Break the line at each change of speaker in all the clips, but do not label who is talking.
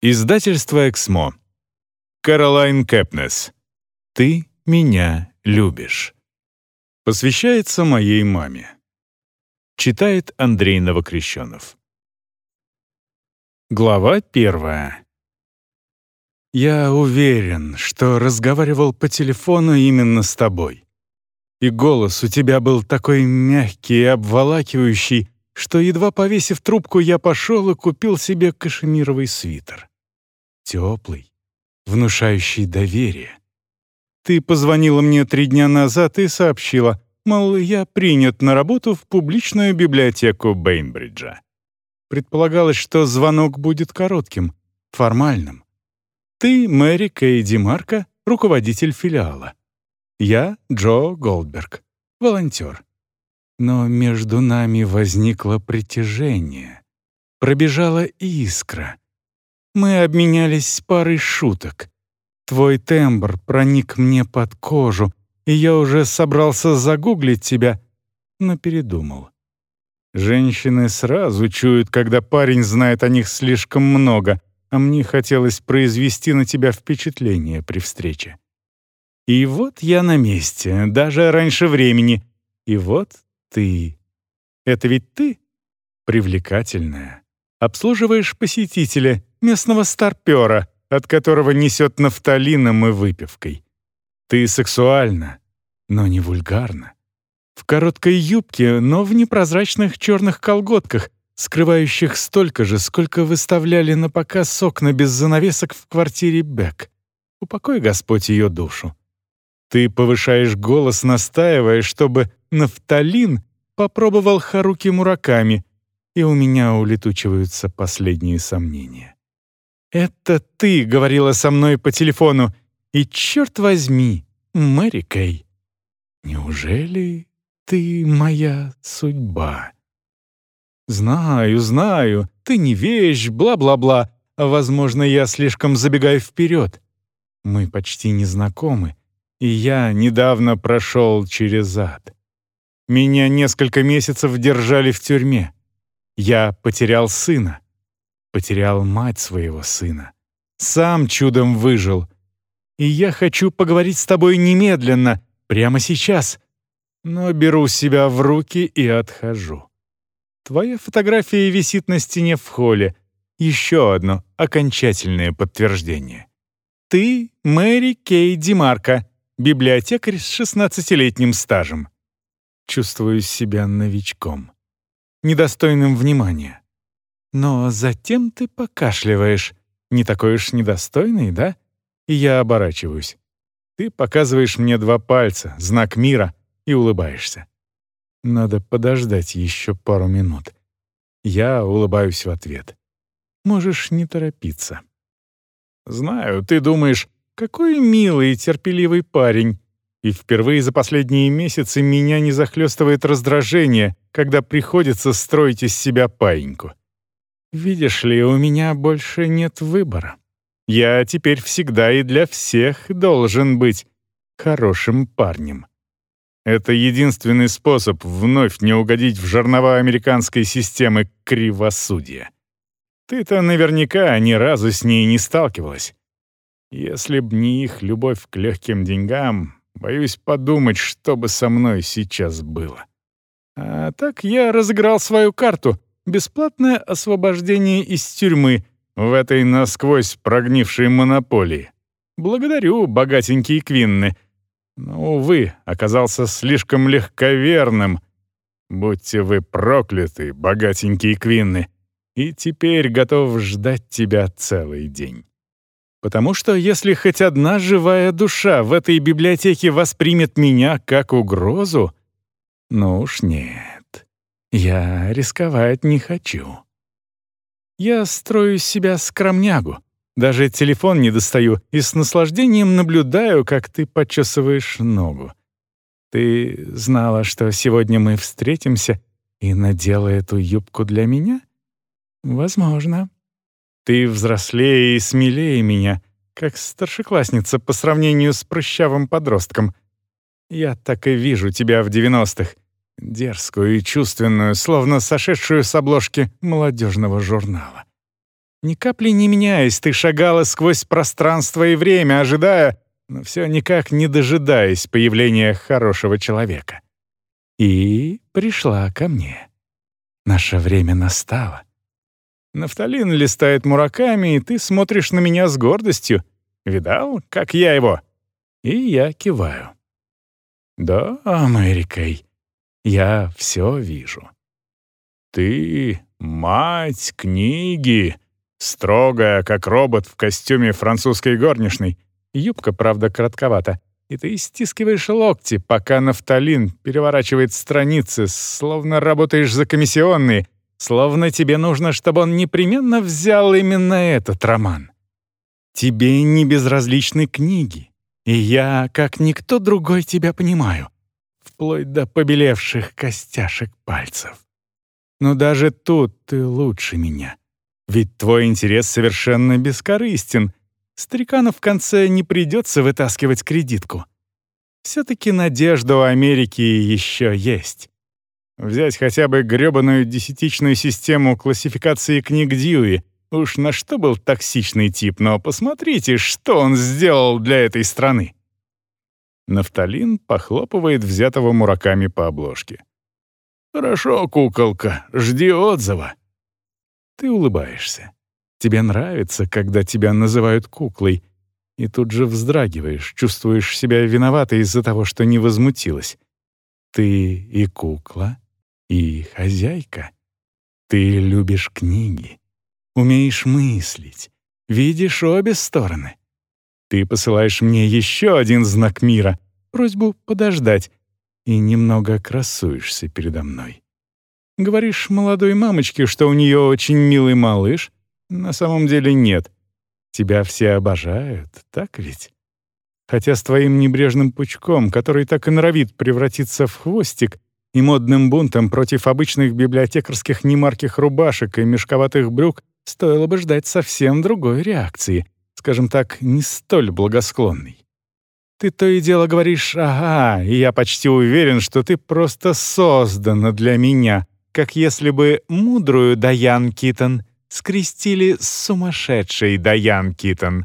Издательство «Эксмо». Каролайн Кэпнес. «Ты меня любишь». Посвящается моей маме. Читает Андрей Новокрещенов. Глава первая. Я уверен, что разговаривал по телефону именно с тобой. И голос у тебя был такой мягкий и обволакивающий, что, едва повесив трубку, я пошел и купил себе кашемировый свитер. Теплый, внушающий доверие. Ты позвонила мне три дня назад и сообщила, мол, я принят на работу в публичную библиотеку Бейнбриджа. Предполагалось, что звонок будет коротким, формальным. Ты Мэри Кейди Марка, руководитель филиала. Я Джо Голдберг, волонтер. Но между нами возникло притяжение. Пробежала искра. Мы обменялись парой шуток. Твой тембр проник мне под кожу, и я уже собрался загуглить тебя, но передумал. Женщины сразу чуют, когда парень знает о них слишком много, а мне хотелось произвести на тебя впечатление при встрече. И вот я на месте, даже раньше времени. И вот ты. Это ведь ты? Привлекательная. Обслуживаешь посетителя, местного старпера, от которого несет нафталином и выпивкой. Ты сексуальна, но не вульгарна. В короткой юбке, но в непрозрачных черных колготках, скрывающих столько же, сколько выставляли на показ окна без занавесок в квартире Бек. Упокой Господь ее душу. Ты повышаешь голос, настаивая, чтобы нафталин попробовал Харуки Мураками, и у меня улетучиваются последние сомнения. «Это ты говорила со мной по телефону, и, черт возьми, Мэри Кей, неужели ты моя судьба?» «Знаю, знаю, ты не вещь, бла-бла-бла, возможно, я слишком забегаю вперед. Мы почти не знакомы, и я недавно прошел через ад. Меня несколько месяцев держали в тюрьме. Я потерял сына, потерял мать своего сына. Сам чудом выжил. И я хочу поговорить с тобой немедленно, прямо сейчас. Но беру себя в руки и отхожу. Твоя фотография висит на стене в холле. Еще одно окончательное подтверждение. Ты Мэри Кей Димарко, библиотекарь с 16-летним стажем. Чувствую себя новичком, недостойным внимания. Но затем ты покашливаешь. Не такой уж недостойный, да? И я оборачиваюсь. Ты показываешь мне два пальца, знак мира, и улыбаешься. Надо подождать еще пару минут. Я улыбаюсь в ответ. Можешь не торопиться. Знаю, ты думаешь, какой милый и терпеливый парень. И впервые за последние месяцы меня не захлестывает раздражение, когда приходится строить из себя паиньку. Видишь ли, у меня больше нет выбора. Я теперь всегда и для всех должен быть хорошим парнем. Это единственный способ вновь не угодить в жернова американской системы кривосудия. Ты-то наверняка ни разу с ней не сталкивалась. Если б не их любовь к легким деньгам, боюсь подумать, что бы со мной сейчас было. А так я разыграл свою карту — бесплатное освобождение из тюрьмы в этой насквозь прогнившей монополии. Благодарю, богатенькие Квинны. Но, увы, оказался слишком легковерным. Будьте вы прокляты, богатенькие Квинны, и теперь готов ждать тебя целый день. Потому что если хоть одна живая душа в этой библиотеке воспримет меня как угрозу, ну уж нет, я рисковать не хочу. Я строю из себя скромнягу, даже телефон не достаю и с наслаждением наблюдаю, как ты почесываешь ногу. Ты знала, что сегодня мы встретимся и надела эту юбку для меня? Возможно. Ты взрослее и смелее меня, как старшеклассница по сравнению с прыщавым подростком. Я так и вижу тебя в девяностых, дерзкую и чувственную, словно сошедшую с обложки молодежного журнала. Ни капли не меняясь, ты шагала сквозь пространство и время, ожидая, но все никак не дожидаясь появления хорошего человека. И пришла ко мне. Наше время настало. Нафталин листает мураками, и ты смотришь на меня с гордостью. Видал, как я его? И я киваю. Да, Мэри Кей, я все вижу. Ты мать книги, строгая, как робот в костюме французской горничной. Юбка, правда, коротковата. И ты стискиваешь локти, пока нафталин переворачивает страницы, словно работаешь за комиссионные, словно тебе нужно, чтобы он непременно взял именно этот роман. Тебе не безразличны книги, и я, как никто другой, тебя понимаю, вплоть до побелевших костяшек пальцев. Но даже тут ты лучше меня. Ведь твой интерес совершенно бескорыстен, Старикану в конце не придется вытаскивать кредитку. Все-таки надежда у Америки еще есть. Взять хотя бы грёбаную десятичную систему классификации книг Дьюи. Уж на что был токсичный тип, но посмотрите, что он сделал для этой страны. Нафталин похлопывает взятого мураками по обложке. «Хорошо, куколка, жди отзыва». Ты улыбаешься. Тебе нравится, когда тебя называют куклой, и тут же вздрагиваешь, чувствуешь себя виноватой из-за того, что не возмутилась. Ты и кукла, и хозяйка. Ты любишь книги, умеешь мыслить, видишь обе стороны. Ты посылаешь мне еще один знак мира, просьбу подождать, и немного красуешься передо мной. Говоришь молодой мамочке, что у нее очень милый малыш, на самом деле нет. Тебя все обожают, так ведь? Хотя с твоим небрежным пучком, который так и норовит превратиться в хвостик, и модным бунтом против обычных библиотекарских немарких рубашек и мешковатых брюк стоило бы ждать совсем другой реакции, скажем так, не столь благосклонной. Ты то и дело говоришь «ага», и я почти уверен, что ты просто создана для меня, как если бы мудрую Даян Китон скрестили с сумасшедшей Даян Китон.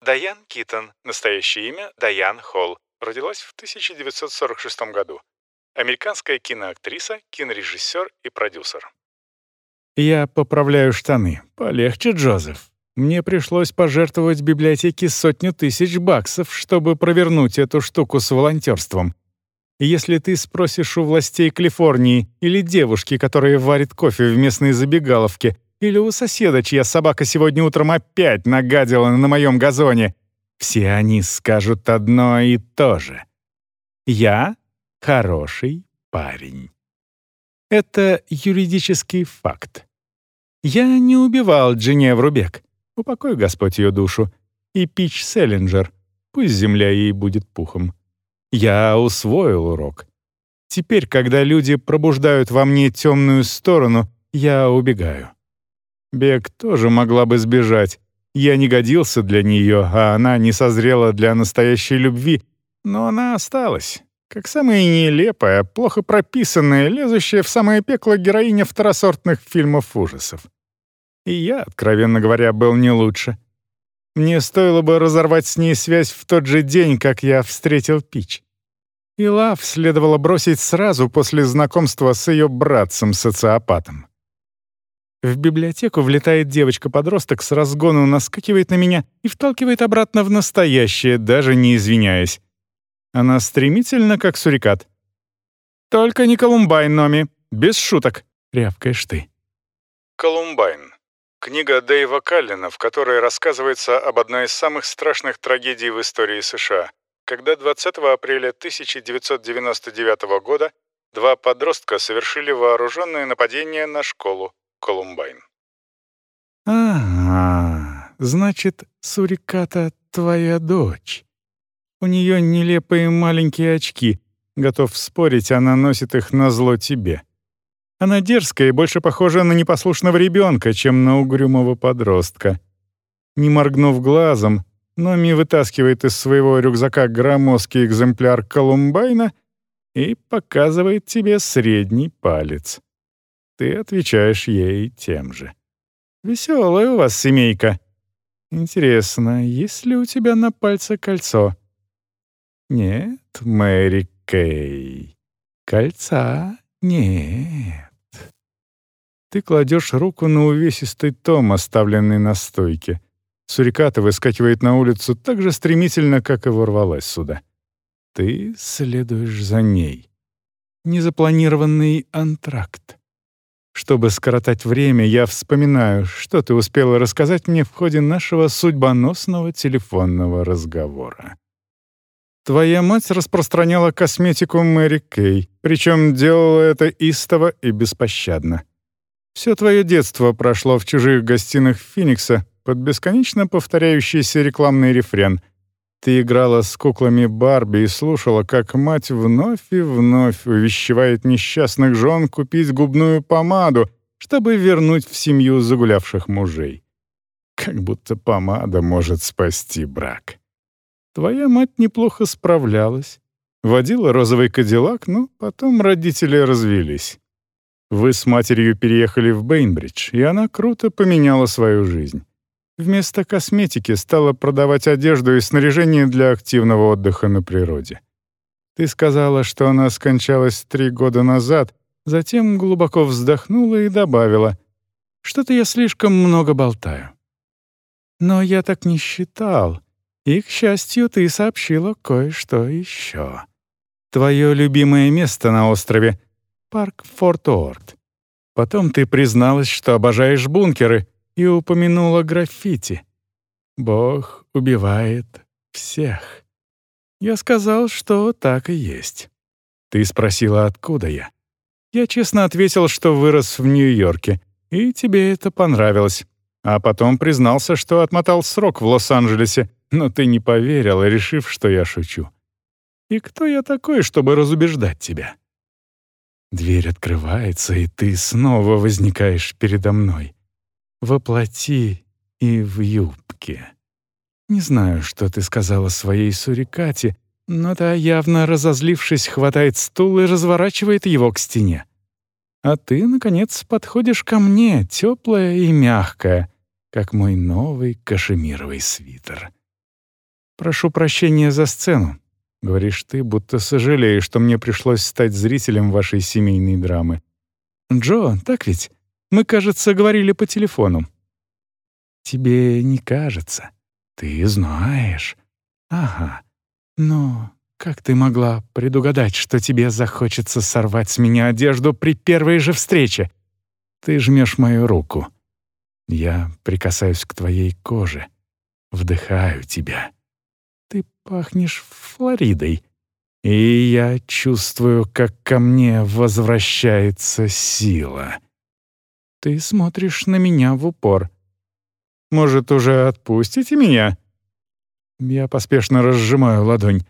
Даян Китон, настоящее имя Даян Холл, родилась в 1946 году. Американская киноактриса, кинорежиссер и продюсер. Я поправляю штаны. Полегче, Джозеф. Мне пришлось пожертвовать библиотеке сотню тысяч баксов, чтобы провернуть эту штуку с волонтерством. Если ты спросишь у властей Калифорнии или девушки, которая варит кофе в местной забегаловке, или у соседа, чья собака сегодня утром опять нагадила на моем газоне. Все они скажут одно и то же. Я хороший парень. Это юридический факт. Я не убивал Джиневру Бек, упокой Господь ее душу, и Пич Селлинджер, пусть земля ей будет пухом. Я усвоил урок. Теперь, когда люди пробуждают во мне темную сторону, я убегаю. Бег тоже могла бы сбежать. Я не годился для нее, а она не созрела для настоящей любви, но она осталась. Как самая нелепая, плохо прописанная, лезущая в самое пекло героиня второсортных фильмов ужасов. И я, откровенно говоря, был не лучше. Мне стоило бы разорвать с ней связь в тот же день, как я встретил Пич. И Лав следовало бросить сразу после знакомства с ее братцем-социопатом. В библиотеку влетает девочка-подросток с разгону, наскакивает на меня и вталкивает обратно в настоящее, даже не извиняясь. Она стремительно, как сурикат. «Только не Колумбайн, Номи, без шуток», — рявкаешь ты.
Колумбайн. Книга Дэйва Каллина, в которой рассказывается об одной из самых страшных трагедий в истории США, когда 20 апреля 1999 года два подростка совершили вооруженное нападение на школу Колумбайн.
«А, значит, Суриката твоя дочь. У нее нелепые маленькие очки. Готов спорить, она носит их на зло тебе. Она дерзкая и больше похожа на непослушного ребенка, чем на угрюмого подростка. Не моргнув глазом, Номи вытаскивает из своего рюкзака громоздкий экземпляр Колумбайна и показывает тебе средний палец. Ты отвечаешь ей тем же. Веселая у вас семейка. Интересно, есть ли у тебя на пальце кольцо? Нет, Мэри Кей. Кольца нет. Ты кладешь руку на увесистый том, оставленный на стойке. Суриката выскакивает на улицу так же стремительно, как и ворвалась сюда. Ты следуешь за ней. Незапланированный антракт. Чтобы скоротать время, я вспоминаю, что ты успела рассказать мне в ходе нашего судьбоносного телефонного разговора. Твоя мать распространяла косметику Мэри Кей, причем делала это истово и беспощадно. Все твое детство прошло в чужих гостиных Феникса под бесконечно повторяющийся рекламный рефрен — ты играла с куклами Барби и слушала, как мать вновь и вновь увещевает несчастных жен купить губную помаду, чтобы вернуть в семью загулявших мужей. Как будто помада может спасти брак. Твоя мать неплохо справлялась. Водила розовый кадиллак, но потом родители развелись. Вы с матерью переехали в Бейнбридж, и она круто поменяла свою жизнь. Вместо косметики стала продавать одежду и снаряжение для активного отдыха на природе. Ты сказала, что она скончалась три года назад, затем глубоко вздохнула и добавила, «Что-то я слишком много болтаю». Но я так не считал, и, к счастью, ты сообщила кое-что еще. Твое любимое место на острове — парк Форт-Уорд. Потом ты призналась, что обожаешь бункеры — и упомянула граффити. «Бог убивает всех». Я сказал, что так и есть. Ты спросила, откуда я. Я честно ответил, что вырос в Нью-Йорке, и тебе это понравилось. А потом признался, что отмотал срок в Лос-Анджелесе, но ты не поверил, решив, что я шучу. И кто я такой, чтобы разубеждать тебя? Дверь открывается, и ты снова возникаешь передо мной воплоти и в юбке. Не знаю, что ты сказала своей сурикате, но та, явно разозлившись, хватает стул и разворачивает его к стене. А ты, наконец, подходишь ко мне, теплая и мягкая, как мой новый кашемировый свитер. «Прошу прощения за сцену», — говоришь ты, будто сожалеешь, что мне пришлось стать зрителем вашей семейной драмы. «Джо, так ведь? Мы, кажется, говорили по телефону. Тебе не кажется. Ты знаешь. Ага. Но как ты могла предугадать, что тебе захочется сорвать с меня одежду при первой же встрече? Ты жмешь мою руку. Я прикасаюсь к твоей коже. Вдыхаю тебя. Ты пахнешь Флоридой. И я чувствую, как ко мне возвращается сила. Ты смотришь на меня в упор. Может, уже отпустите меня?» Я поспешно разжимаю ладонь.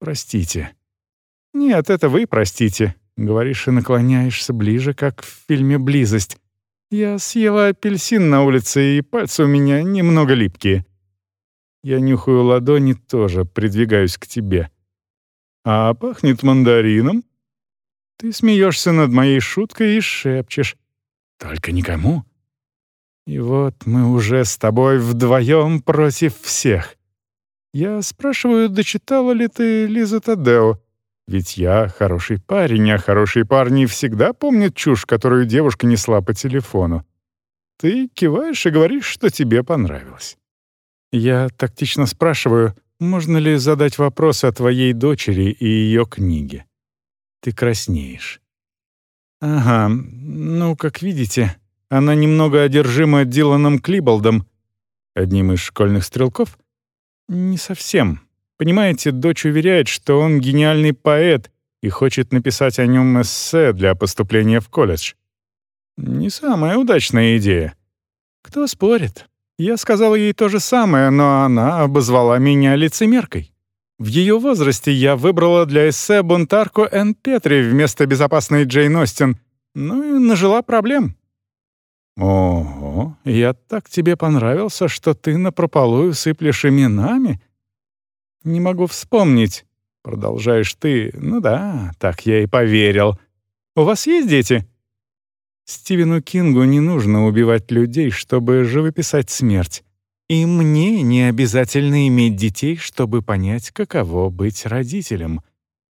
«Простите». «Нет, это вы простите», — говоришь и наклоняешься ближе, как в фильме «Близость». «Я съела апельсин на улице, и пальцы у меня немного липкие». Я нюхаю ладони тоже, придвигаюсь к тебе. «А пахнет мандарином?» Ты смеешься над моей шуткой и шепчешь. Только никому. И вот мы уже с тобой вдвоем против всех. Я спрашиваю, дочитала ли ты Лиза Тадео? Ведь я хороший парень, а хорошие парни всегда помнят чушь, которую девушка несла по телефону. Ты киваешь и говоришь, что тебе понравилось. Я тактично спрашиваю, можно ли задать вопрос о твоей дочери и ее книге. Ты краснеешь. «Ага, ну, как видите, она немного одержима Диланом Клиболдом, одним из школьных стрелков. Не совсем. Понимаете, дочь уверяет, что он гениальный поэт и хочет написать о нем эссе для поступления в колледж. Не самая удачная идея. Кто спорит? Я сказал ей то же самое, но она обозвала меня лицемеркой. В ее возрасте я выбрала для эссе бунтарку Энн Петри вместо безопасной Джейн Остин, ну и нажила проблем. «Ого, я так тебе понравился, что ты напропалую сыплешь именами?» «Не могу вспомнить», — продолжаешь ты. «Ну да, так я и поверил. У вас есть дети?» Стивену Кингу не нужно убивать людей, чтобы живописать смерть. И мне не обязательно иметь детей, чтобы понять, каково быть родителем.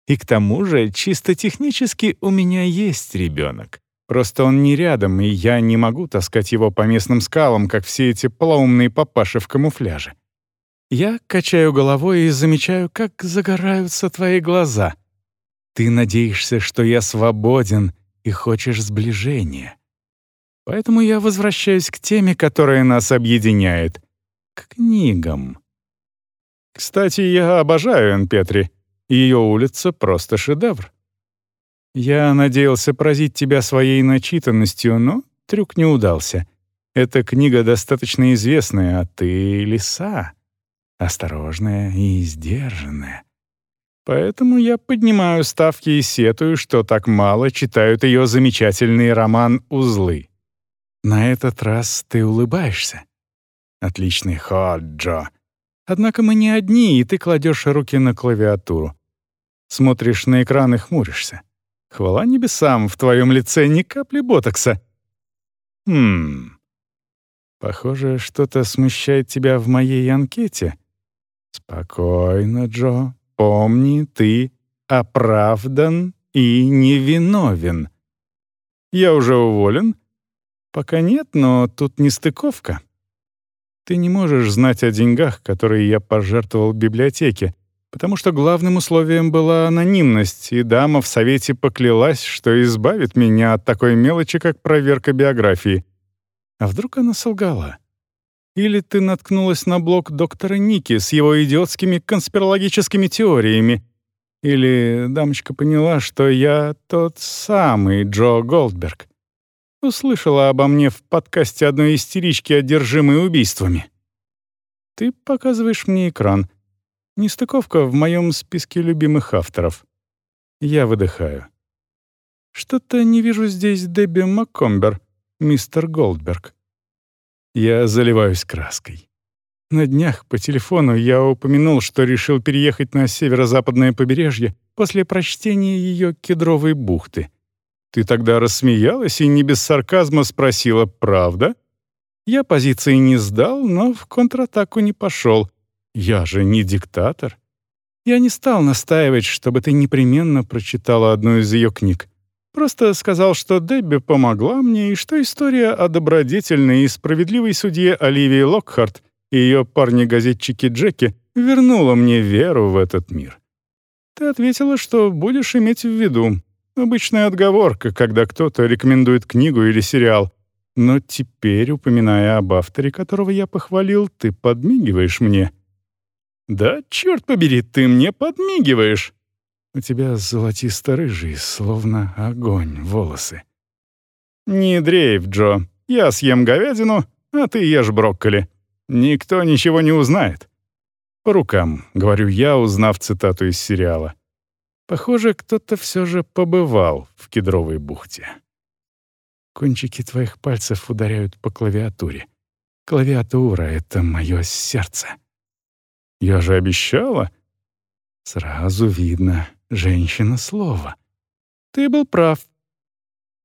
И к тому же, чисто технически, у меня есть ребенок. Просто он не рядом, и я не могу таскать его по местным скалам, как все эти полоумные папаши в камуфляже. Я качаю головой и замечаю, как загораются твои глаза. Ты надеешься, что я свободен и хочешь сближения. Поэтому я возвращаюсь к теме, которая нас объединяет — к книгам. Кстати, я обожаю Энн Петри. Ее улица — просто шедевр. Я надеялся поразить тебя своей начитанностью, но трюк не удался. Эта книга достаточно известная, а ты — лиса. Осторожная и сдержанная. Поэтому я поднимаю ставки и сетую, что так мало читают ее замечательный роман «Узлы». На этот раз ты улыбаешься. Отличный ход, Джо. Однако мы не одни, и ты кладешь руки на клавиатуру. Смотришь на экран и хмуришься. Хвала небесам, в твоем лице ни капли ботокса. Хм. Похоже, что-то смущает тебя в моей анкете. Спокойно, Джо. Помни, ты оправдан и невиновен. Я уже уволен? Пока нет, но тут нестыковка. Ты не можешь знать о деньгах, которые я пожертвовал библиотеке, потому что главным условием была анонимность, и дама в совете поклялась, что избавит меня от такой мелочи, как проверка биографии. А вдруг она солгала? Или ты наткнулась на блог доктора Ники с его идиотскими конспирологическими теориями? Или дамочка поняла, что я тот самый Джо Голдберг? Услышала обо мне в подкасте одной истерички, одержимой убийствами. Ты показываешь мне экран. Нестыковка в моем списке любимых авторов. Я выдыхаю. Что-то не вижу здесь Дебби Маккомбер, мистер Голдберг. Я заливаюсь краской. На днях по телефону я упомянул, что решил переехать на северо-западное побережье после прочтения ее кедровой бухты — ты тогда рассмеялась и не без сарказма спросила «правда?» Я позиции не сдал, но в контратаку не пошел. Я же не диктатор. Я не стал настаивать, чтобы ты непременно прочитала одну из ее книг. Просто сказал, что Дебби помогла мне и что история о добродетельной и справедливой судье Оливии Локхарт и ее парне-газетчике Джеки вернула мне веру в этот мир. Ты ответила, что будешь иметь в виду, Обычная отговорка, когда кто-то рекомендует книгу или сериал. Но теперь, упоминая об авторе, которого я похвалил, ты подмигиваешь мне. Да, черт побери, ты мне подмигиваешь. У тебя золотисто-рыжие, словно огонь, волосы. Не дрейф, Джо. Я съем говядину, а ты ешь брокколи. Никто ничего не узнает. По рукам, говорю я, узнав цитату из сериала. Похоже, кто-то все же побывал в Кедровой бухте. Кончики твоих пальцев ударяют по клавиатуре. Клавиатура — это мое сердце. Я же обещала. Сразу видно, женщина слова. Ты был прав.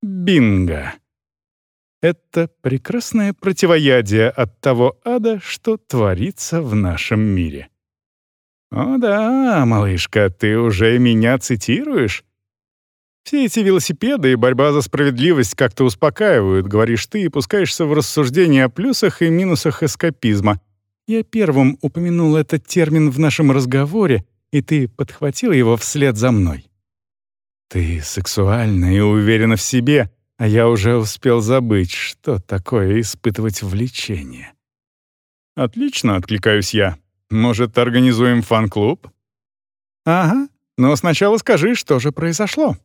Бинго. Это прекрасное противоядие от того ада, что творится в нашем мире. «О да, малышка, ты уже меня цитируешь?» «Все эти велосипеды и борьба за справедливость как-то успокаивают», — говоришь ты и пускаешься в рассуждения о плюсах и минусах эскапизма. Я первым упомянул этот термин в нашем разговоре, и ты подхватил его вслед за мной. Ты сексуальна и уверена в себе, а я уже успел забыть, что такое испытывать влечение. «Отлично», — откликаюсь я. Может, организуем фан-клуб?» «Ага, но сначала скажи, что же произошло».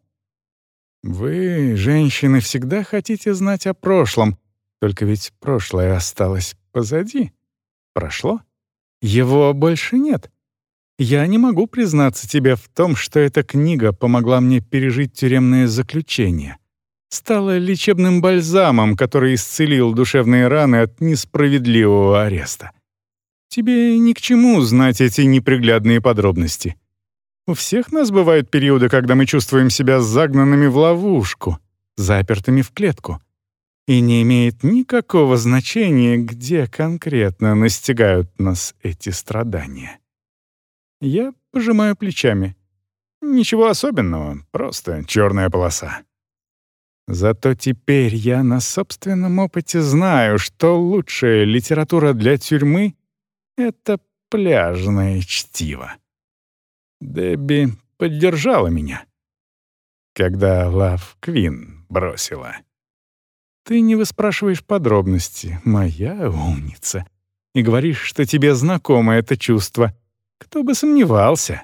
«Вы, женщины, всегда хотите знать о прошлом, только ведь прошлое осталось позади. Прошло? Его больше нет. Я не могу признаться тебе в том, что эта книга помогла мне пережить тюремное заключение. Стала лечебным бальзамом, который исцелил душевные раны от несправедливого ареста. Тебе ни к чему знать эти неприглядные подробности. У всех нас бывают периоды, когда мы чувствуем себя загнанными в ловушку, запертыми в клетку. и не имеет никакого значения, где конкретно настигают нас эти страдания. Я пожимаю плечами. Ничего особенного, просто черная полоса. Зато теперь я на собственном опыте знаю, что лучшая литература для тюрьмы — это пляжное чтиво. Дебби поддержала меня, когда Лав Квин бросила. Ты не выспрашиваешь подробности, моя умница, и говоришь, что тебе знакомо это чувство. Кто бы сомневался.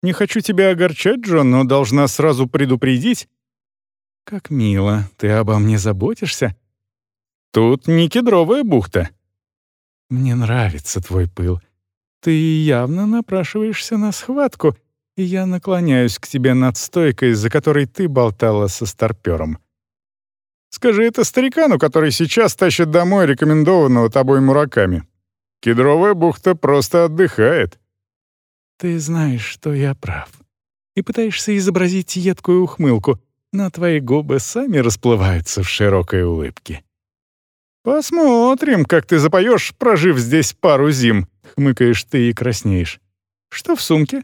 Не хочу тебя огорчать, Джон, но должна сразу предупредить. Как мило, ты обо мне заботишься. Тут не кедровая бухта. Мне нравится твой пыл. Ты явно напрашиваешься на схватку, и я наклоняюсь к тебе над стойкой, за которой ты болтала со старпёром. Скажи это старикану, который сейчас тащит домой рекомендованного тобой мураками. Кедровая бухта просто отдыхает. Ты знаешь, что я прав. И пытаешься изобразить едкую ухмылку, но твои губы сами расплываются в широкой улыбке. «Посмотрим, как ты запоешь, прожив здесь пару зим», — хмыкаешь ты и краснеешь. «Что в сумке?»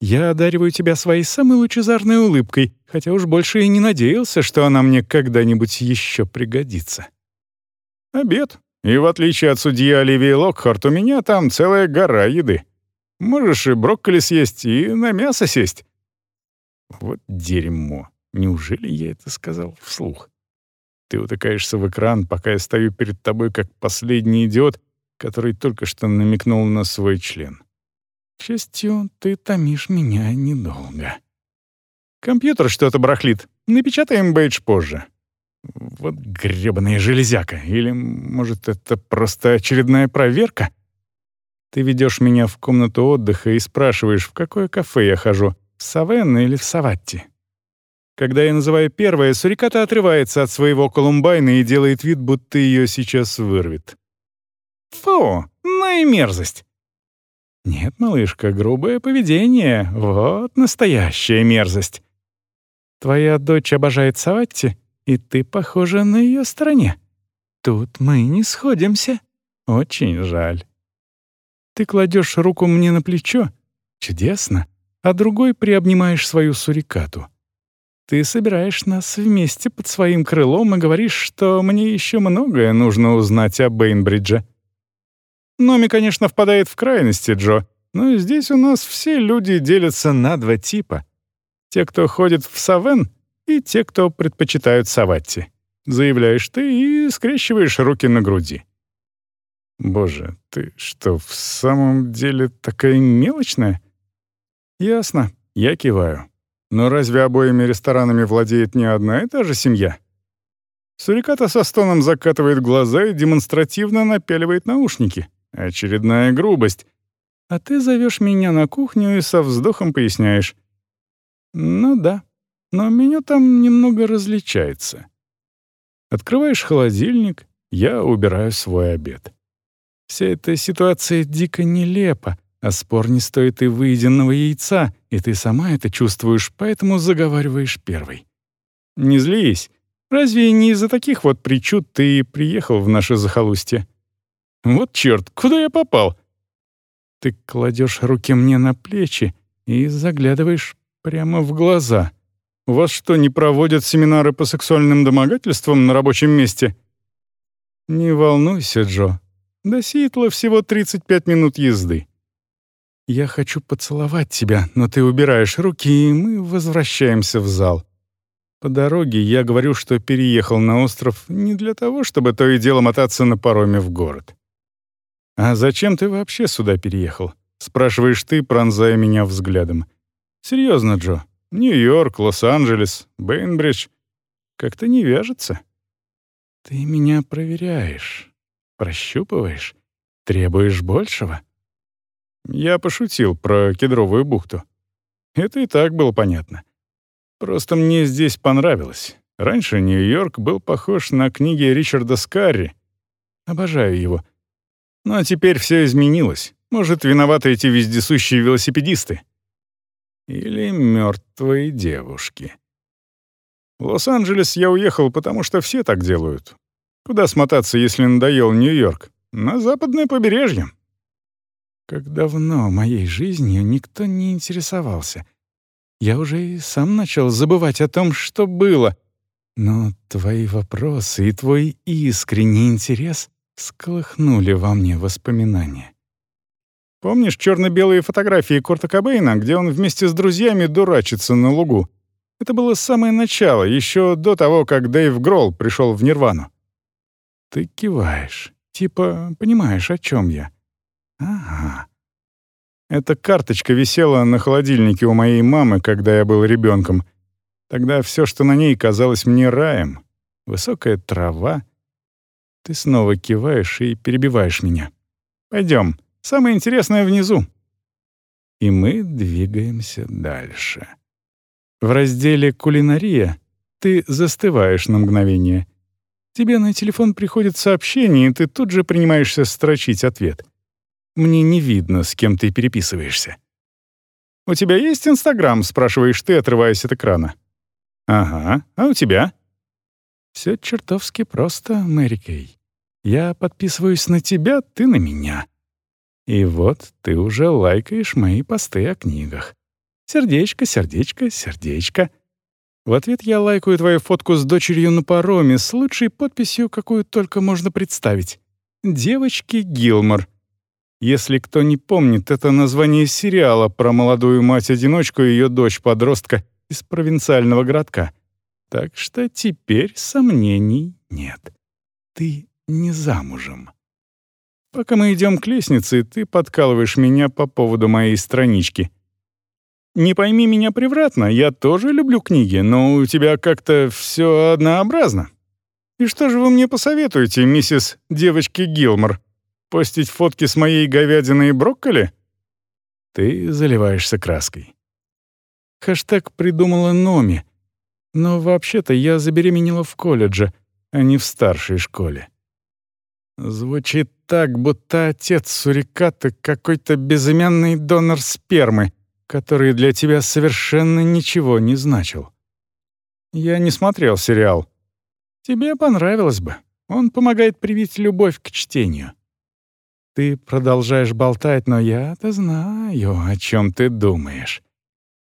Я одариваю тебя своей самой лучезарной улыбкой, хотя уж больше и не надеялся, что она мне когда-нибудь еще пригодится. Обед. И в отличие от судьи Оливии Локхарт, у меня там целая гора еды. Можешь и брокколи съесть, и на мясо сесть. Вот дерьмо. Неужели я это сказал вслух? Ты утыкаешься в экран, пока я стою перед тобой как последний идиот, который только что намекнул на свой член. К счастью, ты томишь меня недолго. Компьютер что-то барахлит. Напечатаем бейдж позже. Вот грёбаная железяка. Или, может, это просто очередная проверка? Ты ведешь меня в комнату отдыха и спрашиваешь, в какое кафе я хожу, в Савен или в Саватти. Когда я называю первое, Суриката отрывается от своего Колумбайна и делает вид, будто ее сейчас вырвет. Фу, ну и мерзость. «Нет, малышка, грубое поведение — вот настоящая мерзость. Твоя дочь обожает Саватти, и ты похожа на ее стороне. Тут мы не сходимся. Очень жаль. Ты кладешь руку мне на плечо — чудесно, а другой приобнимаешь свою сурикату. Ты собираешь нас вместе под своим крылом и говоришь, что мне еще многое нужно узнать о Бейнбридже. Номи, конечно, впадает в крайности, Джо, но здесь у нас все люди делятся на два типа. Те, кто ходит в Савен, и те, кто предпочитают Саватти. Заявляешь ты и скрещиваешь руки на груди. Боже, ты что, в самом деле такая мелочная? Ясно, я киваю. Но разве обоими ресторанами владеет не одна и та же семья? Суриката со стоном закатывает глаза и демонстративно напяливает наушники. Очередная грубость. А ты зовешь меня на кухню и со вздохом поясняешь. Ну да, но меню там немного различается. Открываешь холодильник, я убираю свой обед. Вся эта ситуация дико нелепа, а спор не стоит и выеденного яйца, и ты сама это чувствуешь, поэтому заговариваешь первой. Не злись. Разве не из-за таких вот причуд ты приехал в наше захолустье? Вот черт, куда я попал? Ты кладешь руки мне на плечи и заглядываешь прямо в глаза. У вас что, не проводят семинары по сексуальным домогательствам на рабочем месте? Не волнуйся, Джо. До Сиэтла всего 35 минут езды. Я хочу поцеловать тебя, но ты убираешь руки, и мы возвращаемся в зал. По дороге я говорю, что переехал на остров не для того, чтобы то и дело мотаться на пароме в город. «А зачем ты вообще сюда переехал?» — спрашиваешь ты, пронзая меня взглядом. «Серьезно, Джо. Нью-Йорк, Лос-Анджелес, Бейнбридж. Как-то не вяжется». «Ты меня проверяешь, прощупываешь, требуешь большего?» Я пошутил про Кедровую бухту. Это и так было понятно. Просто мне здесь понравилось. Раньше Нью-Йорк был похож на книги Ричарда Скарри. Обожаю его. Но ну, а теперь все изменилось. Может, виноваты эти вездесущие велосипедисты? Или мертвые девушки.
В Лос-Анджелес я уехал, потому что все так делают. Куда смотаться, если надоел Нью-Йорк? На западное побережье.
Как давно моей жизнью никто не интересовался. Я уже и сам начал забывать о том, что было. Но твои вопросы и твой искренний интерес сколыхнули во мне воспоминания.
Помнишь черно-белые фотографии Курта Кобейна, где он вместе с друзьями дурачится на лугу? Это было самое начало, еще до того, как Дэйв Гролл пришел в Нирвану.
Ты киваешь. Типа, понимаешь, о чем я? Ага.
Эта карточка висела на холодильнике у моей мамы, когда я был ребенком. Тогда все, что на ней, казалось мне раем. Высокая трава. Ты снова киваешь и перебиваешь меня. Пойдем. Самое интересное внизу.
И мы двигаемся дальше. В разделе «Кулинария» ты застываешь на мгновение. Тебе на телефон приходит сообщение, и ты тут же принимаешься строчить ответ. Мне не видно, с кем ты переписываешься.
«У тебя есть Инстаграм?» — спрашиваешь ты, отрываясь от экрана. «Ага. А у тебя?»
Все чертовски просто, Мэри Кей. Я подписываюсь на тебя, ты на меня. И вот ты уже лайкаешь мои посты о книгах. Сердечко, сердечко, сердечко. В ответ я лайкаю твою фотку с дочерью на пароме с лучшей подписью, какую только можно представить. «Девочки Гилмор». Если кто не помнит, это название сериала про молодую мать-одиночку и ее дочь-подростка из провинциального городка. Так что теперь сомнений нет. Ты не замужем. Пока мы идем к лестнице, ты подкалываешь меня по поводу моей странички — не пойми меня превратно, я тоже люблю книги, но у тебя как-то все однообразно. И что же вы мне посоветуете, миссис девочки Гилмор? Постить фотки с моей говядиной и брокколи? Ты заливаешься краской. Хэштег придумала Номи. Но вообще-то я забеременела в колледже, а не в старшей школе. Звучит так, будто отец суриката какой-то безымянный донор спермы — который для тебя совершенно ничего не значил. Я не смотрел сериал. Тебе понравилось бы. Он помогает привить любовь к чтению. Ты продолжаешь болтать, но я-то знаю, о чем ты думаешь.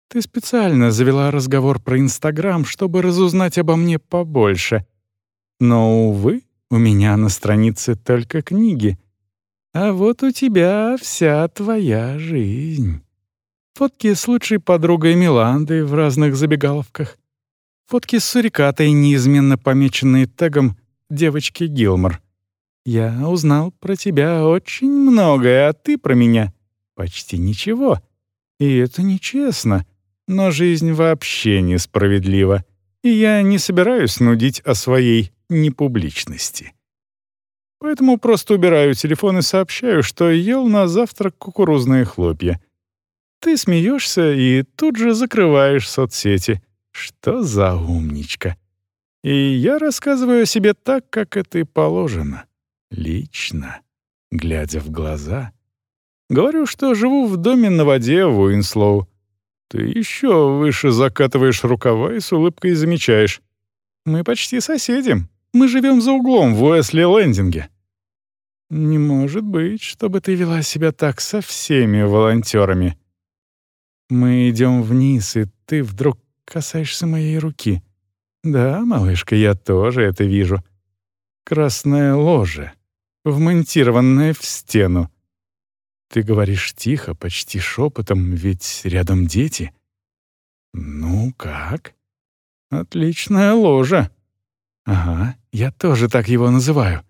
Ты специально завела разговор про Инстаграм, чтобы разузнать обо мне побольше. Но, увы, у меня на странице только книги. А вот у тебя вся твоя жизнь. Фотки с лучшей подругой Миландой в разных забегаловках. Фотки с сурикатой, неизменно помеченные тегом «девочки Гилмор». Я узнал про тебя очень многое, а ты про меня почти ничего. И это нечестно, но жизнь вообще несправедлива, и я не собираюсь нудить о своей непубличности. Поэтому просто убираю телефон и сообщаю, что ел на завтрак кукурузные хлопья — ты смеешься и тут же закрываешь соцсети. Что за умничка? И я рассказываю о себе так, как это и положено. Лично, глядя в глаза. Говорю, что живу в доме на воде в Уинслоу. Ты еще выше закатываешь рукава и с улыбкой замечаешь. Мы почти соседи. Мы живем за углом в Уэсли-Лендинге. Не может быть, чтобы ты вела себя так со всеми волонтерами. Мы идем вниз, и ты вдруг касаешься моей руки. Да, малышка, я тоже это вижу. Красное ложе, вмонтированное в стену. Ты говоришь тихо, почти шепотом, ведь рядом дети. Ну как? Отличное ложе. Ага, я тоже так его называю.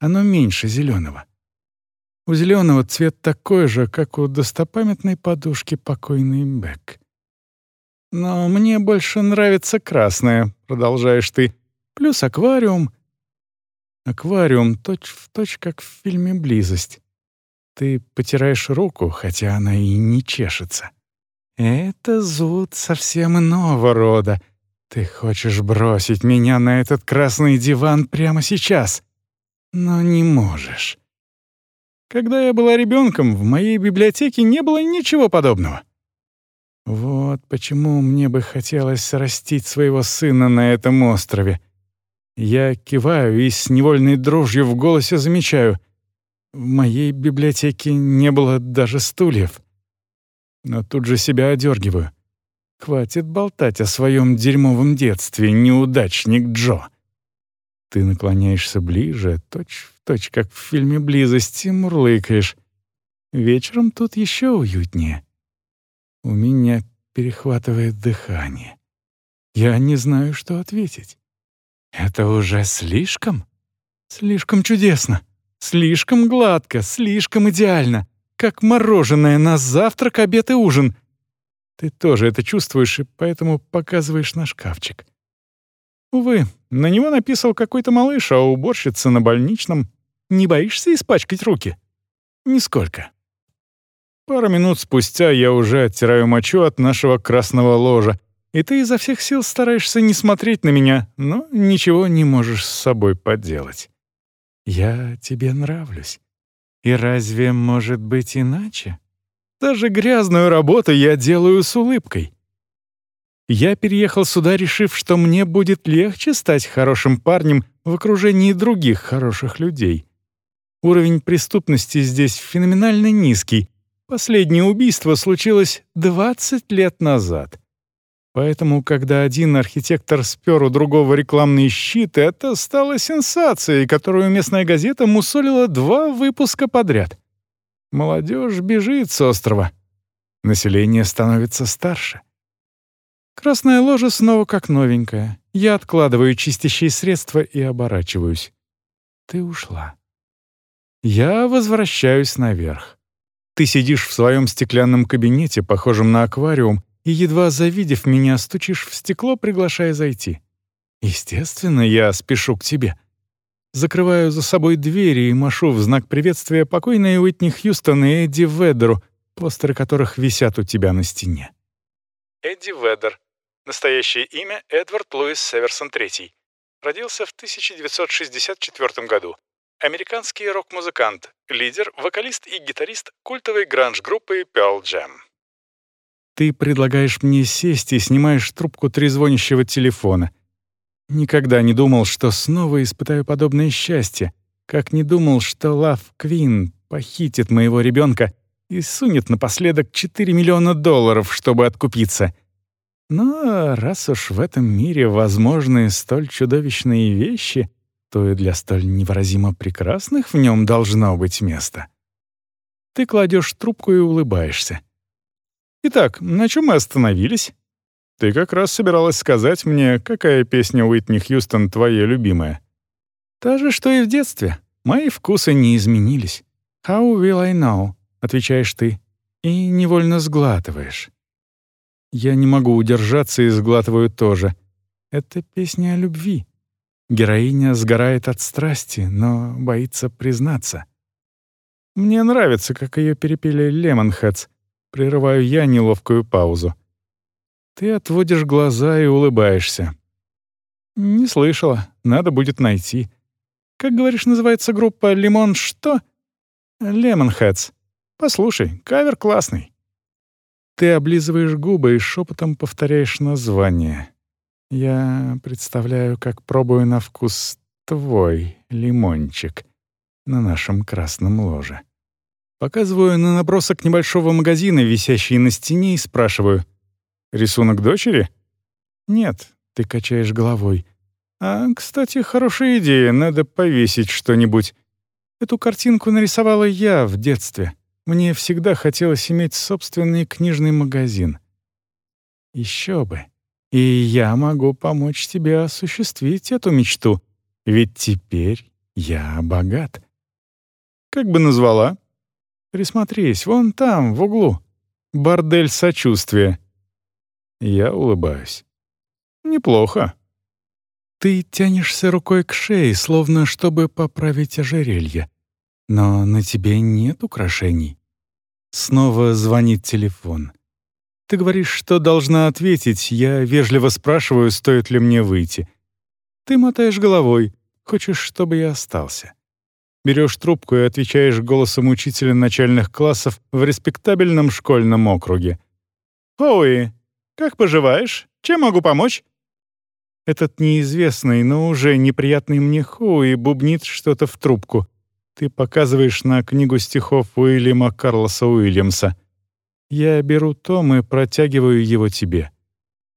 Оно меньше зеленого. У зеленого цвет такой же, как у достопамятной подушки покойный Бек. «Но мне больше нравится красное», — продолжаешь ты, «плюс аквариум». Аквариум точь-в-точь, точь, как в фильме «Близость». Ты потираешь руку, хотя она и не чешется. Это зуд совсем иного рода. Ты хочешь бросить меня на этот красный диван прямо сейчас, но не можешь. Когда я была ребенком, в моей библиотеке не было ничего подобного. Вот почему мне бы хотелось растить своего сына на этом острове. Я киваю и с невольной дрожью в голосе замечаю. В моей библиотеке не было даже стульев. Но тут же себя одергиваю. Хватит болтать о своем дерьмовом детстве, неудачник Джо. Ты наклоняешься ближе, точь в точь, как в фильме «Близости», мурлыкаешь. Вечером тут еще уютнее. У меня перехватывает дыхание. Я не знаю, что ответить. Это уже слишком? Слишком чудесно. Слишком гладко, слишком идеально. Как мороженое на завтрак, обед и ужин. Ты тоже это чувствуешь и поэтому показываешь на шкафчик. Увы, на него написал какой-то малыш, а уборщица на больничном. Не боишься испачкать руки? Нисколько. Пару минут спустя я уже оттираю мочу от нашего красного ложа, и ты изо всех сил стараешься не смотреть на меня, но ничего не можешь с собой поделать. Я тебе нравлюсь. И разве может быть иначе? Даже грязную работу я делаю с улыбкой. Я переехал сюда, решив, что мне будет легче стать хорошим парнем в окружении других хороших людей. Уровень преступности здесь феноменально низкий. Последнее убийство случилось 20 лет назад. Поэтому, когда один архитектор спер у другого рекламный щит, это стало сенсацией, которую местная газета мусолила два выпуска подряд. Молодежь бежит с острова. Население становится старше. Красная ложа снова как новенькая. Я откладываю чистящие средства и оборачиваюсь. Ты ушла. Я возвращаюсь наверх. Ты сидишь в своем стеклянном кабинете, похожем на аквариум, и, едва завидев меня, стучишь в стекло, приглашая зайти. Естественно, я спешу к тебе. Закрываю за собой двери и машу в знак приветствия покойной Уитни Хьюстон и Эдди Ведеру, постеры которых висят у тебя на стене.
Эдди Ведер. Настоящее имя Эдвард Луис Северсон III. Родился в 1964 году. Американский рок-музыкант, лидер, вокалист и гитарист культовой гранж-группы Pearl Jam.
Ты предлагаешь мне сесть и снимаешь трубку трезвонящего телефона. Никогда не думал, что снова испытаю подобное счастье, как не думал, что Лав Квин похитит моего ребенка и сунет напоследок 4 миллиона долларов, чтобы откупиться. Но раз уж в этом мире возможны столь чудовищные вещи, то и для столь невыразимо прекрасных в нем должно быть место. Ты кладешь трубку и улыбаешься. Итак, на чем мы остановились? Ты как раз собиралась сказать мне, какая песня Уитни Хьюстон твоя любимая. Та же, что и в детстве. Мои вкусы не изменились. How will I know? отвечаешь ты, и невольно сглатываешь. Я не могу удержаться и сглатываю тоже. Это песня о любви. Героиня сгорает от страсти, но боится признаться. Мне нравится, как ее перепели Лемонхедс. Прерываю я неловкую паузу. Ты отводишь глаза и улыбаешься. Не слышала, надо будет найти. Как, говоришь, называется группа «Лимон» что? «Лемонхедс». Послушай, кавер классный. Ты облизываешь губы и шепотом повторяешь название. Я представляю, как пробую на вкус твой лимончик на нашем красном ложе. Показываю на набросок небольшого магазина, висящий на стене, и спрашиваю. «Рисунок дочери?» «Нет», — ты качаешь головой. «А, кстати, хорошая идея, надо повесить что-нибудь. Эту картинку нарисовала я в детстве. Мне всегда хотелось иметь собственный книжный магазин. Еще бы. И я могу помочь тебе осуществить эту мечту, ведь теперь я богат. Как бы назвала? Присмотрись, вон там, в углу. Бордель сочувствия. Я улыбаюсь. Неплохо. Ты тянешься рукой к шее, словно чтобы поправить ожерелье. Но на тебе нет украшений. Снова звонит телефон. Ты говоришь, что должна ответить. Я вежливо спрашиваю, стоит ли мне выйти. Ты мотаешь головой. Хочешь, чтобы я остался. Берешь трубку и отвечаешь голосом учителя начальных классов в респектабельном школьном округе. «Хоуи, как поживаешь? Чем могу помочь?» Этот неизвестный, но уже неприятный мне Хоуи бубнит что-то в трубку. Ты показываешь на книгу стихов Уильяма Карлоса Уильямса. Я беру том и протягиваю его тебе.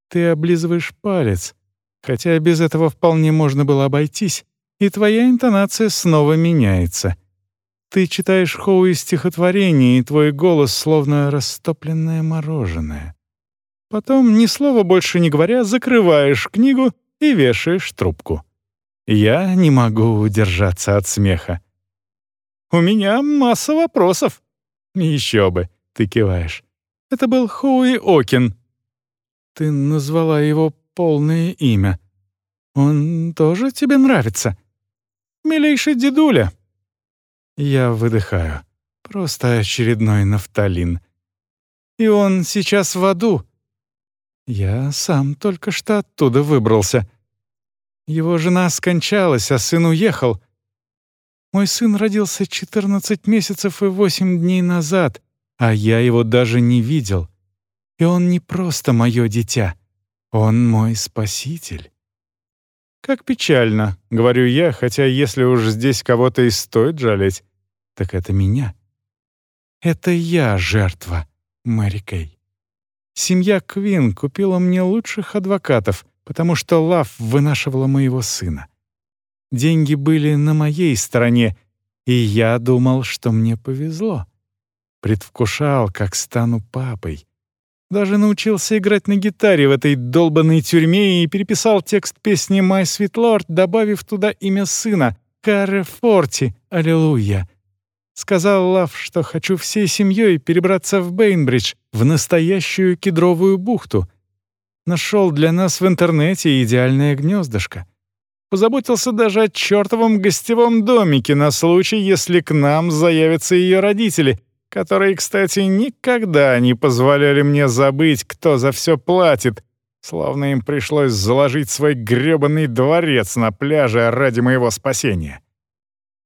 Ты облизываешь палец, хотя без этого вполне можно было обойтись, и твоя интонация снова меняется. Ты читаешь Хоуи стихотворение, и твой голос словно растопленное мороженое. Потом, ни слова больше не говоря, закрываешь книгу и вешаешь трубку. Я не могу удержаться от смеха. «У меня масса вопросов». «Еще бы», — ты киваешь. «Это был Хоуи Окин». «Ты назвала его полное имя. Он тоже тебе нравится?» «Милейший дедуля». Я выдыхаю. Просто очередной нафталин. «И он сейчас в аду». Я сам только что оттуда выбрался. Его жена скончалась, а сын уехал. Мой сын родился 14 месяцев и 8 дней назад, а я его даже не видел. И он не просто мое дитя, он мой спаситель. «Как печально», — говорю я, хотя если уж здесь кого-то и стоит жалеть, так это меня. Это я жертва, Мэри Кей. Семья Квин купила мне лучших адвокатов, потому что Лав вынашивала моего сына. Деньги были на моей стороне, и я думал, что мне повезло. Предвкушал, как стану папой. Даже научился играть на гитаре в этой долбанной тюрьме и переписал текст песни «My Sweet Lord», добавив туда имя сына — Каре Форти, аллилуйя. Сказал Лав, что хочу всей семьей перебраться в Бейнбридж, в настоящую кедровую бухту. Нашел для нас в интернете идеальное гнездышко — Позаботился даже о чертовом гостевом домике на случай, если к нам заявятся ее родители, которые, кстати, никогда не позволяли мне забыть, кто за все платит, словно им пришлось заложить свой грёбаный дворец на пляже ради моего спасения.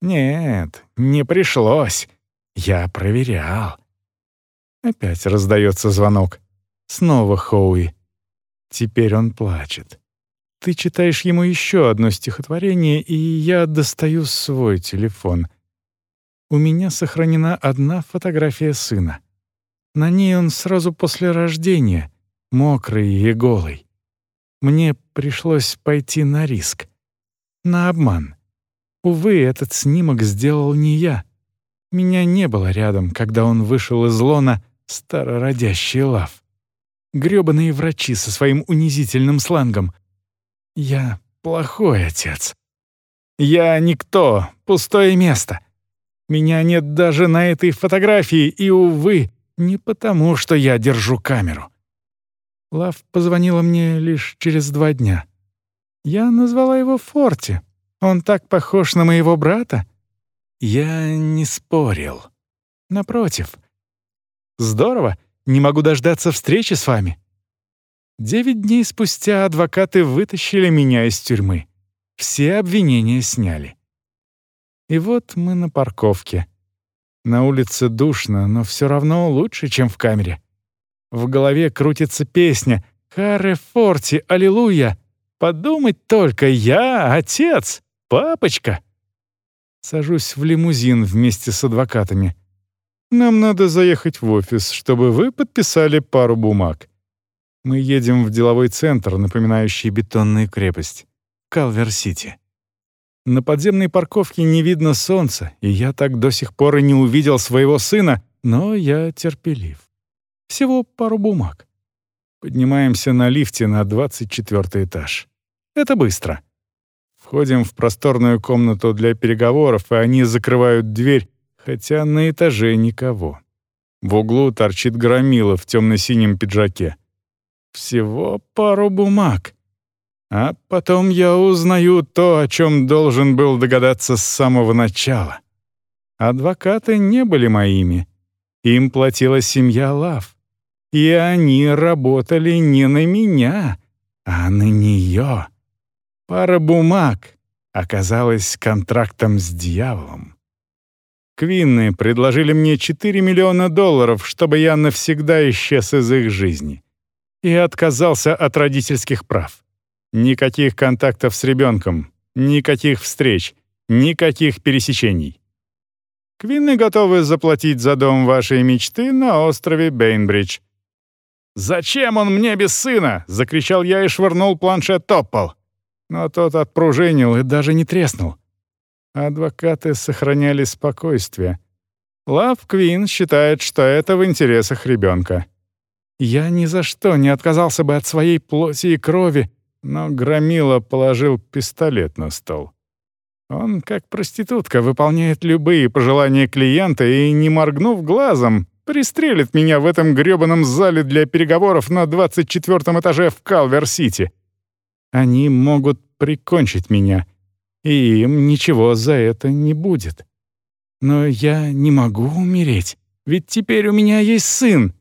Нет, не пришлось. Я проверял. Опять раздается звонок. Снова Хоуи. Теперь он плачет. Ты читаешь ему еще одно стихотворение, и я достаю свой телефон. У меня сохранена одна фотография сына. На ней он сразу после рождения, мокрый и голый. Мне пришлось пойти на риск. На обман. Увы, этот снимок сделал не я. Меня не было рядом, когда он вышел из лона старородящий лав. Грёбаные врачи со своим унизительным слангом — я плохой отец. Я никто, пустое место. Меня нет даже на этой фотографии, и, увы, не потому, что я держу камеру. Лав позвонила мне лишь через два дня. Я назвала его Форти. Он так похож на моего брата. Я не спорил. Напротив. Здорово, не могу дождаться встречи с вами. Девять дней спустя адвокаты вытащили меня из тюрьмы. Все обвинения сняли. И вот мы на парковке. На улице душно, но все равно лучше, чем в камере. В голове крутится песня «Харе Форти, аллилуйя!» Подумать только, я отец, папочка. Сажусь в лимузин вместе с адвокатами. Нам надо заехать в офис, чтобы вы подписали пару бумаг. Мы едем в деловой центр, напоминающий бетонную крепость. Калвер-Сити. На подземной парковке не видно солнца, и я так до сих пор и не увидел своего сына, но я терпелив. Всего пару бумаг. Поднимаемся на лифте на 24 этаж. Это быстро. Входим в просторную комнату для переговоров, и они закрывают дверь, хотя на этаже никого. В углу торчит громила в темно-синем пиджаке. Всего пару бумаг. А потом я узнаю то, о чем должен был догадаться с самого начала. Адвокаты не были моими. Им платила семья Лав. И они работали не на меня, а на нее. Пара бумаг оказалась контрактом с дьяволом. Квинны предложили мне 4 миллиона долларов, чтобы я навсегда исчез из их жизни. И отказался от родительских прав. Никаких контактов с ребенком, никаких встреч, никаких пересечений. Квинны готовы заплатить за дом вашей мечты на острове Бейнбридж. «Зачем он мне без сына?» — закричал я и швырнул планшет об пол. Но тот отпружинил и даже не треснул. Адвокаты сохраняли спокойствие. Лав Квин считает, что это в интересах ребенка. Я ни за что не отказался бы от своей плоти и крови, но Громила положил пистолет на стол. Он, как проститутка, выполняет любые пожелания клиента и, не моргнув глазом, пристрелит меня в этом грёбаном зале для переговоров на 24 этаже в Калвер-Сити. Они могут прикончить меня, и им ничего за это не будет. Но я не могу умереть, ведь теперь у меня есть сын.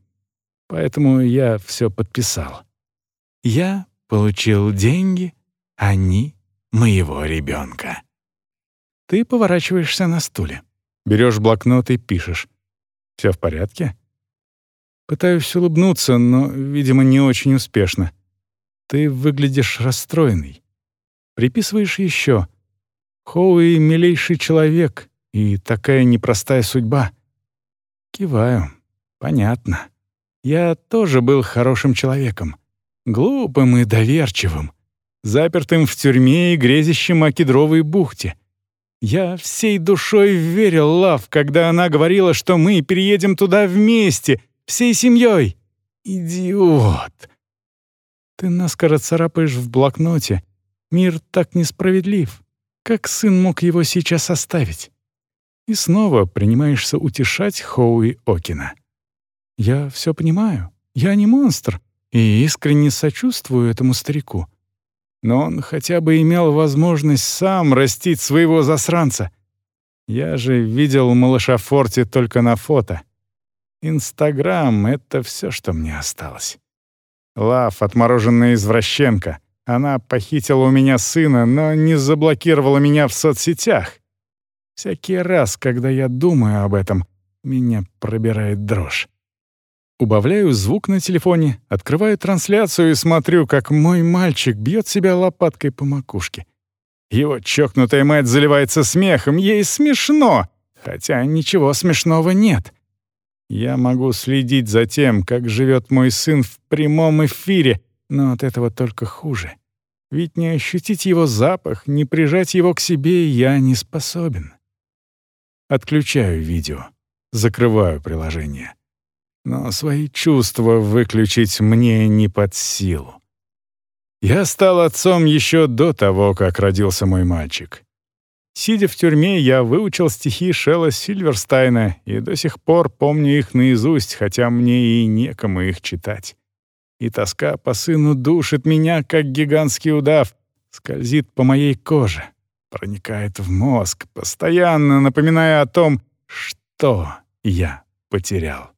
Поэтому я все подписал. Я получил деньги, они — моего ребенка. Ты поворачиваешься на стуле, берешь блокнот и пишешь. Все в порядке? Пытаюсь улыбнуться, но, видимо, не очень успешно. Ты выглядишь расстроенный. Приписываешь еще. Хоуи — милейший человек, и такая непростая судьба. Киваю. Понятно. Я тоже был хорошим человеком. Глупым и доверчивым. Запертым в тюрьме и грезящим о кедровой бухте — я всей душой верил Лав, когда она говорила, что мы переедем туда вместе, всей семьей. Идиот! Ты наскоро царапаешь в блокноте. Мир так несправедлив. Как сын мог его сейчас оставить? И снова принимаешься утешать Хоуи Окина. Я все понимаю. Я не монстр и искренне сочувствую этому старику но он хотя бы имел возможность сам растить своего засранца. Я же видел малыша Форти только на фото. Инстаграм — это все, что мне осталось. Лав, отмороженная извращенка. Она похитила у меня сына, но не заблокировала меня в соцсетях. Всякий раз, когда я думаю об этом, меня пробирает дрожь. Убавляю звук на телефоне, открываю трансляцию и смотрю, как мой мальчик бьет себя лопаткой по макушке. Его чокнутая мать заливается смехом, ей смешно, хотя ничего смешного нет. Я могу следить за тем, как живет мой сын в прямом эфире, но от этого только хуже. Ведь не ощутить его запах, не прижать его к себе я не способен. Отключаю видео, закрываю приложение но свои чувства выключить мне не под силу. Я стал отцом еще до того, как родился мой мальчик. Сидя в тюрьме, я выучил стихи Шелла Сильверстайна и до сих пор помню их наизусть, хотя мне и некому их читать. И тоска по сыну душит меня, как гигантский удав, скользит по моей коже, проникает в мозг, постоянно напоминая о том, что я потерял.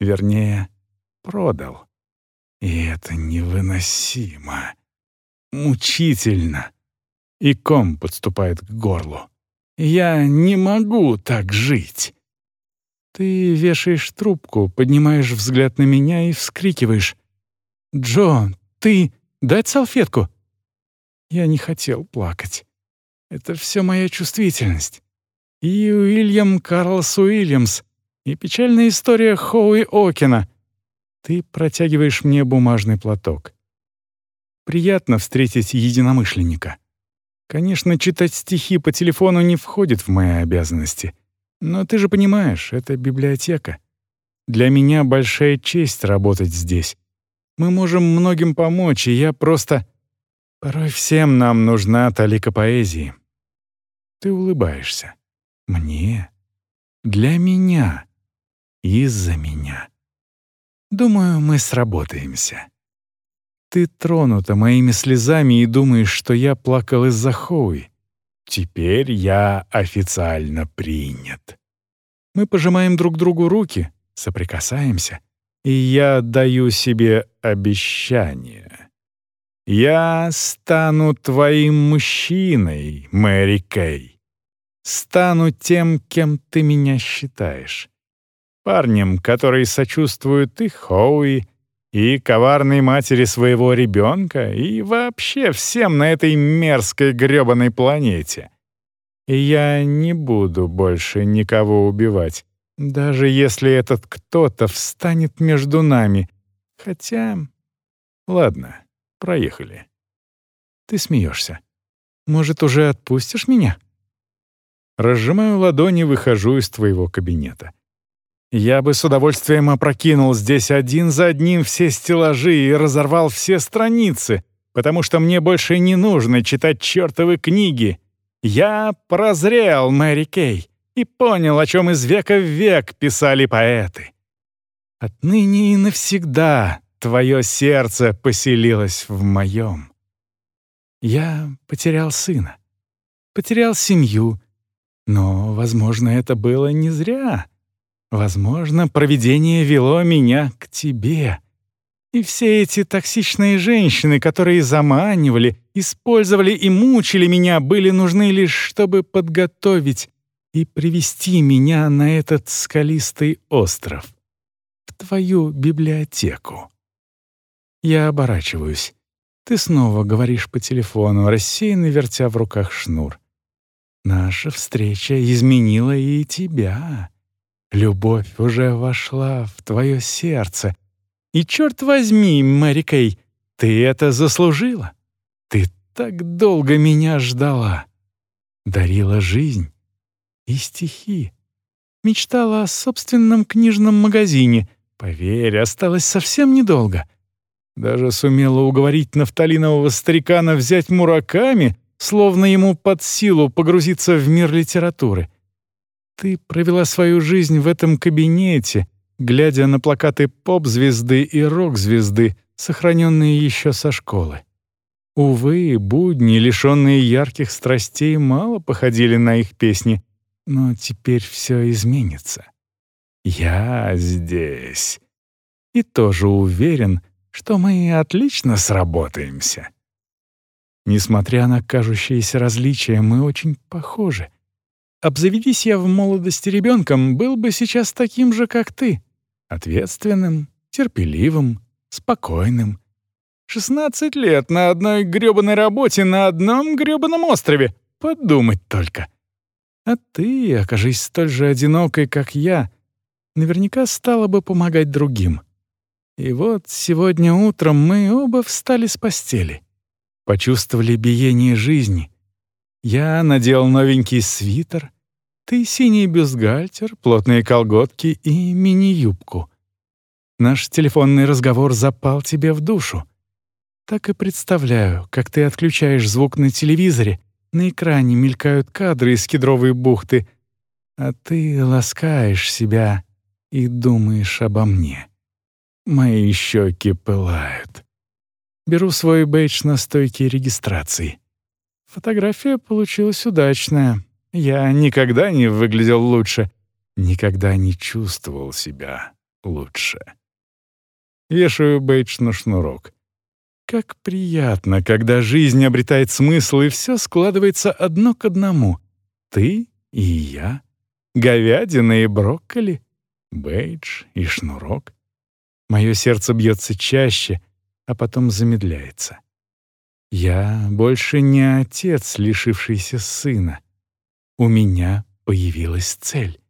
Вернее, продал. И это невыносимо. Мучительно. И ком подступает к горлу. Я не могу так жить. Ты вешаешь трубку, поднимаешь взгляд на меня и вскрикиваешь. «Джон, ты... Дать салфетку?» Я не хотел плакать. Это все моя чувствительность. И Уильям Карлос Уильямс и печальная история Хоуи Окина. Ты протягиваешь мне бумажный платок. Приятно встретить единомышленника. Конечно, читать стихи по телефону не входит в мои обязанности. Но ты же понимаешь, это библиотека. Для меня большая честь работать здесь. Мы можем многим помочь, и я просто... Порой всем нам нужна талика поэзии. Ты улыбаешься. Мне? Для меня? из-за меня. Думаю, мы сработаемся. Ты тронута моими слезами и думаешь, что я плакал из-за Хоуи. Теперь я официально принят. Мы пожимаем друг другу руки, соприкасаемся, и я даю себе обещание. Я стану твоим мужчиной, Мэри Кей. стану тем, кем ты меня считаешь. Парнем, который сочувствует и Хоуи, и коварной матери своего ребенка, и вообще всем на этой мерзкой грёбаной планете. И я не буду больше никого убивать, даже если этот кто-то встанет между нами. Хотя... Ладно, проехали. Ты смеешься. Может, уже отпустишь меня? Разжимаю ладони, выхожу из твоего кабинета. Я бы с удовольствием опрокинул здесь один за одним все стеллажи и разорвал все страницы, потому что мне больше не нужно читать чертовы книги. Я прозрел, Мэри Кей, и понял, о чем из века в век писали поэты. Отныне и навсегда твое сердце поселилось в моем. Я потерял сына, потерял семью, но, возможно, это было не зря. Возможно, провидение вело меня к тебе. И все эти токсичные женщины, которые заманивали, использовали и мучили меня, были нужны лишь, чтобы подготовить и привести меня на этот скалистый остров, в твою библиотеку. Я оборачиваюсь. Ты снова говоришь по телефону, рассеянно вертя в руках шнур. Наша встреча изменила и тебя. Любовь уже вошла в твое сердце. И черт возьми, Мэри Кей, ты это заслужила. Ты так долго меня ждала. Дарила жизнь и стихи. Мечтала о собственном книжном магазине. Поверь, осталось совсем недолго. Даже сумела уговорить нафталинового старикана взять Мураками, словно ему под силу погрузиться в мир литературы — ты провела свою жизнь в этом кабинете, глядя на плакаты поп-звезды и рок-звезды, сохраненные еще со школы. Увы, будни, лишенные ярких страстей, мало походили на их песни, но теперь все изменится. Я здесь. И тоже уверен, что мы отлично сработаемся. Несмотря на кажущиеся различия, мы очень похожи — Обзаведись я в молодости ребенком, был бы сейчас таким же, как ты. Ответственным, терпеливым, спокойным. Шестнадцать лет на одной грёбаной работе на одном грёбаном острове. Подумать только. А ты, окажись столь же одинокой, как я, наверняка стала бы помогать другим. И вот сегодня утром мы оба встали с постели. Почувствовали биение жизни — я надел новенький свитер, ты синий бюстгальтер, плотные колготки и мини-юбку. Наш телефонный разговор запал тебе в душу. Так и представляю, как ты отключаешь звук на телевизоре, на экране мелькают кадры из кедровой бухты, а ты ласкаешь себя и думаешь обо мне. Мои щеки пылают. Беру свой бейдж на стойке регистрации. Фотография получилась удачная. Я никогда не выглядел лучше, никогда не чувствовал себя лучше. Вешаю бейдж на шнурок. Как приятно, когда жизнь обретает смысл, и все складывается одно к одному. Ты и я, говядина и брокколи, бейдж и шнурок. Мое сердце бьется чаще, а потом замедляется. Я больше не отец, лишившийся сына. У меня появилась цель.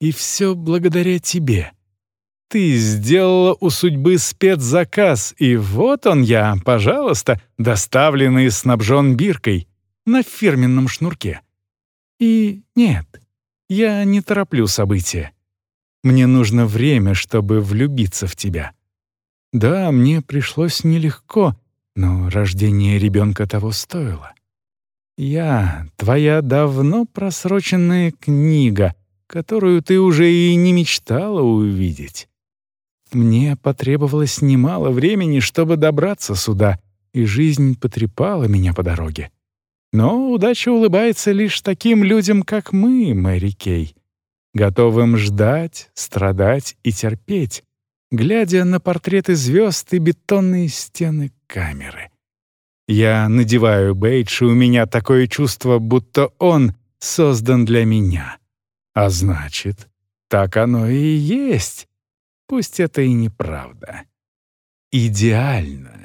И все благодаря тебе. Ты сделала у судьбы спецзаказ, и вот он я, пожалуйста, доставленный и снабжен биркой на фирменном шнурке. И нет, я не тороплю события. Мне нужно время, чтобы влюбиться в тебя. Да, мне пришлось нелегко — но рождение ребенка того стоило. Я — твоя давно просроченная книга, которую ты уже и не мечтала увидеть. Мне потребовалось немало времени, чтобы добраться сюда, и жизнь потрепала меня по дороге. Но удача улыбается лишь таким людям, как мы, Мэри Кей, готовым ждать, страдать и терпеть, глядя на портреты звезд и бетонные стены камеры. Я надеваю бейдж, и у меня такое чувство, будто он создан для меня. А значит, так оно и есть. Пусть это и неправда. Идеально.